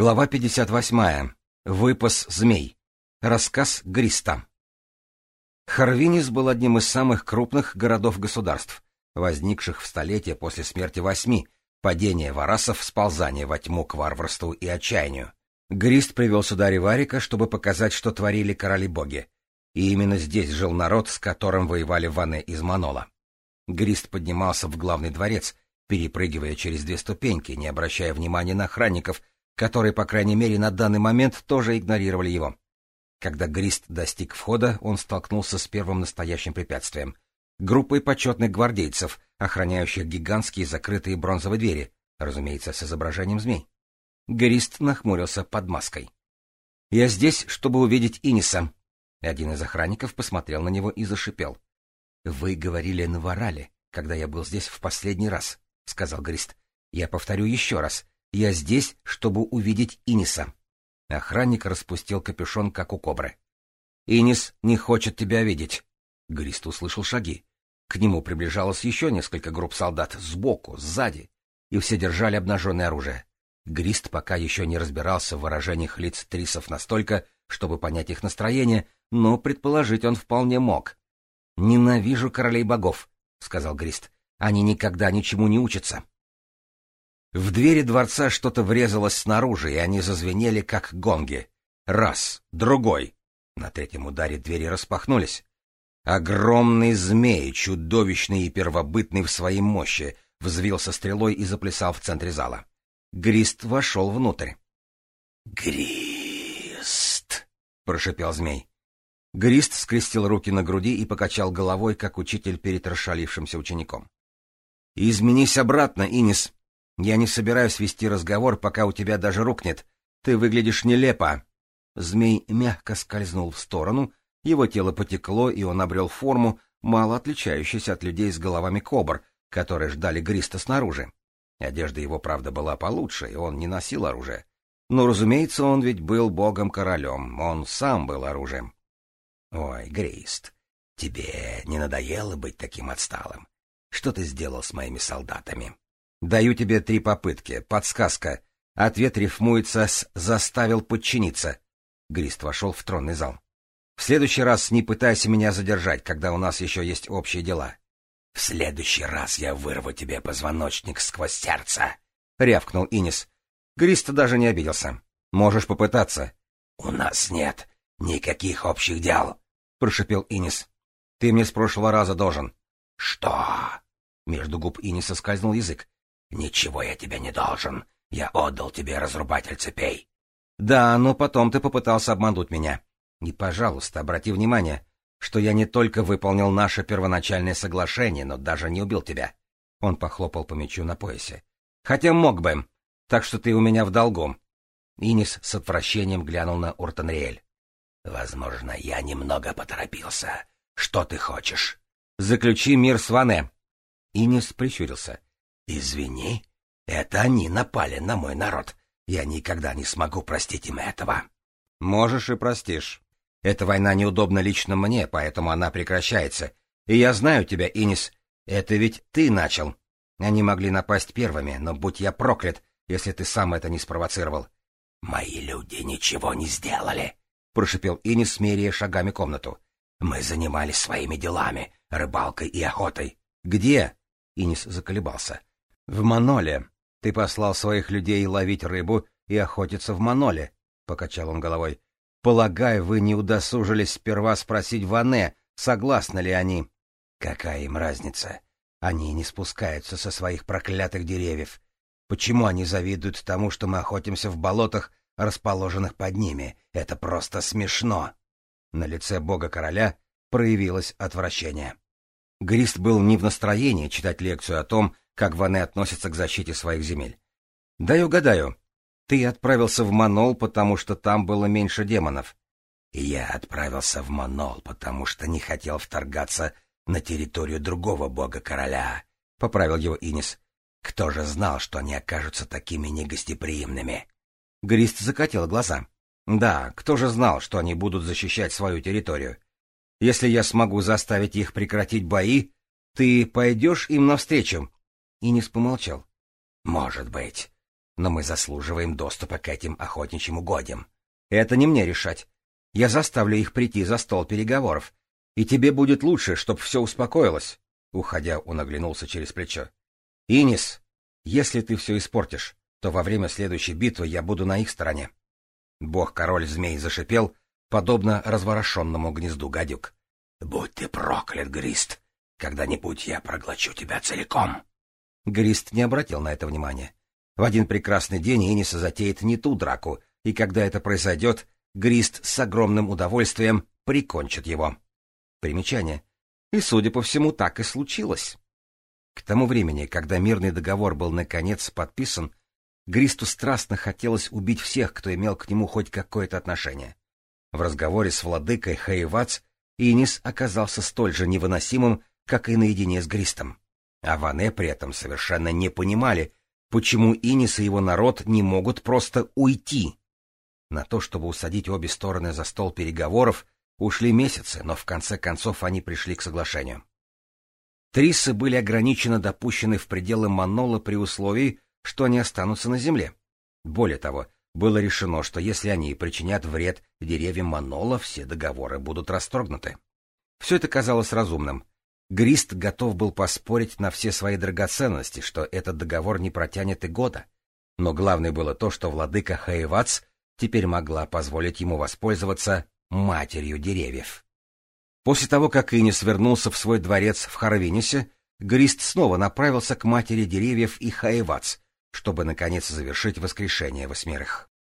Глава 58. Выпас змей. Рассказ Гриста. Харвинис был одним из самых крупных городов-государств, возникших в столетие после смерти восьми, падения варасов, сползания во тьму к варварству и отчаянию. Грист привел сюда Реварика, чтобы показать, что творили короли-боги. И именно здесь жил народ, с которым воевали Ваны из Манола. Грист поднимался в главный дворец, перепрыгивая через две ступеньки, не обращая внимания на охранников — которые, по крайней мере, на данный момент тоже игнорировали его. Когда Грист достиг входа, он столкнулся с первым настоящим препятствием — группой почетных гвардейцев, охраняющих гигантские закрытые бронзовые двери, разумеется, с изображением змей. Грист нахмурился под маской. «Я здесь, чтобы увидеть Иниса». Один из охранников посмотрел на него и зашипел. «Вы говорили на Варале, когда я был здесь в последний раз», — сказал Грист. «Я повторю еще раз. Я здесь, чтобы увидеть Иниса. Охранник распустил капюшон, как у кобры. «Инис не хочет тебя видеть!» Грист услышал шаги. К нему приближалось еще несколько групп солдат сбоку, сзади, и все держали обнаженное оружие. Грист пока еще не разбирался в выражениях лиц трисов настолько, чтобы понять их настроение, но предположить он вполне мог. «Ненавижу королей богов», — сказал Грист. «Они никогда ничему не учатся». В двери дворца что-то врезалось снаружи, и они зазвенели, как гонги. Раз, другой. На третьем ударе двери распахнулись. Огромный змей, чудовищный и первобытный в своей мощи, взвился стрелой и заплясал в центре зала. Грист вошел внутрь. «Грист!» — прошепел змей. Грист скрестил руки на груди и покачал головой, как учитель перед расшалившимся учеником. «Изменись обратно, Инис!» Я не собираюсь вести разговор, пока у тебя даже рухнет. Ты выглядишь нелепо. Змей мягко скользнул в сторону, его тело потекло, и он обрел форму, мало отличающуюся от людей с головами кобр, которые ждали Гриста снаружи. Одежда его, правда, была получше, и он не носил оружие. Но, разумеется, он ведь был богом-королем, он сам был оружием. Ой, Грист, тебе не надоело быть таким отсталым? Что ты сделал с моими солдатами? Даю тебе три попытки. Подсказка. Ответ рифмуется с «заставил подчиниться». Грист вошел в тронный зал. В следующий раз не пытайся меня задержать, когда у нас еще есть общие дела. — В следующий раз я вырву тебе позвоночник сквозь сердце! — рявкнул Инис. Грист даже не обиделся. — Можешь попытаться. — У нас нет никаких общих дел, — прошепел Инис. — Ты мне с прошлого раза должен. — Что? Между губ Иниса скользнул язык. «Ничего я тебе не должен. Я отдал тебе разрубатель цепей». «Да, но потом ты попытался обмануть меня. И, пожалуйста, обрати внимание, что я не только выполнил наше первоначальное соглашение, но даже не убил тебя». Он похлопал по мечу на поясе. «Хотя мог бы, так что ты у меня в долгу». Инис с отвращением глянул на Уртенриэль. «Возможно, я немного поторопился. Что ты хочешь?» «Заключи мир с Ване». Инис прищурился. Извини, это они напали на мой народ. Я никогда не смогу простить им этого. Можешь и простишь. Эта война неудобна лично мне, поэтому она прекращается. И я знаю тебя, Инис. Это ведь ты начал. Они могли напасть первыми, но будь я проклят, если ты сам это не спровоцировал. Мои люди ничего не сделали, прошипел Инис, меряя шагами комнату. Мы занимались своими делами, рыбалкой и охотой. Где? Инис заколебался. В Маноле. Ты послал своих людей ловить рыбу и охотиться в Маноле, — покачал он головой. — Полагаю, вы не удосужились сперва спросить Ване, согласны ли они. — Какая им разница? Они не спускаются со своих проклятых деревьев. Почему они завидуют тому, что мы охотимся в болотах, расположенных под ними? Это просто смешно. На лице бога-короля проявилось отвращение. Грист был не в настроении читать лекцию о том, как ване относятся к защите своих земель. Даю гадаю, ты отправился в Манол, потому что там было меньше демонов. Я отправился в Манол, потому что не хотел вторгаться на территорию другого бога-короля, — поправил его Инис. Кто же знал, что они окажутся такими негостеприимными? Грист закатил глаза. Да, кто же знал, что они будут защищать свою территорию? Если я смогу заставить их прекратить бои, ты пойдешь им навстречу Инис помолчал. «Может быть. Но мы заслуживаем доступа к этим охотничьим угодьям. Это не мне решать. Я заставлю их прийти за стол переговоров. И тебе будет лучше, чтоб все успокоилось». Уходя, он оглянулся через плечо. «Инис, если ты все испортишь, то во время следующей битвы я буду на их стороне». Бог-король змей зашипел, подобно разворошенному гнезду гадюк. — Будь ты проклят, Грист! Когда-нибудь я проглочу тебя целиком! Грист не обратил на это внимания. В один прекрасный день Эниса затеет не ту драку, и когда это произойдет, Грист с огромным удовольствием прикончит его. Примечание. И, судя по всему, так и случилось. К тому времени, когда мирный договор был наконец подписан, Гристу страстно хотелось убить всех, кто имел к нему хоть какое-то отношение. В разговоре с владыкой Хаевац Инис оказался столь же невыносимым, как и наедине с Гристом. А Ване при этом совершенно не понимали, почему Инис и его народ не могут просто уйти. На то, чтобы усадить обе стороны за стол переговоров, ушли месяцы, но в конце концов они пришли к соглашению. Трисы были ограниченно допущены в пределы Манола при условии, что они останутся на земле. Более того, было решено, что если они причинят вред деревьям Манола, все договоры будут расторгнуты. Все это казалось разумным, Грист готов был поспорить на все свои драгоценности, что этот договор не протянет и года. Но главное было то, что владыка Хаевац теперь могла позволить ему воспользоваться матерью деревьев. После того, как Инис вернулся в свой дворец в Харвинисе, Грист снова направился к матери деревьев и Хаевац, чтобы, наконец, завершить воскрешение восьмерых.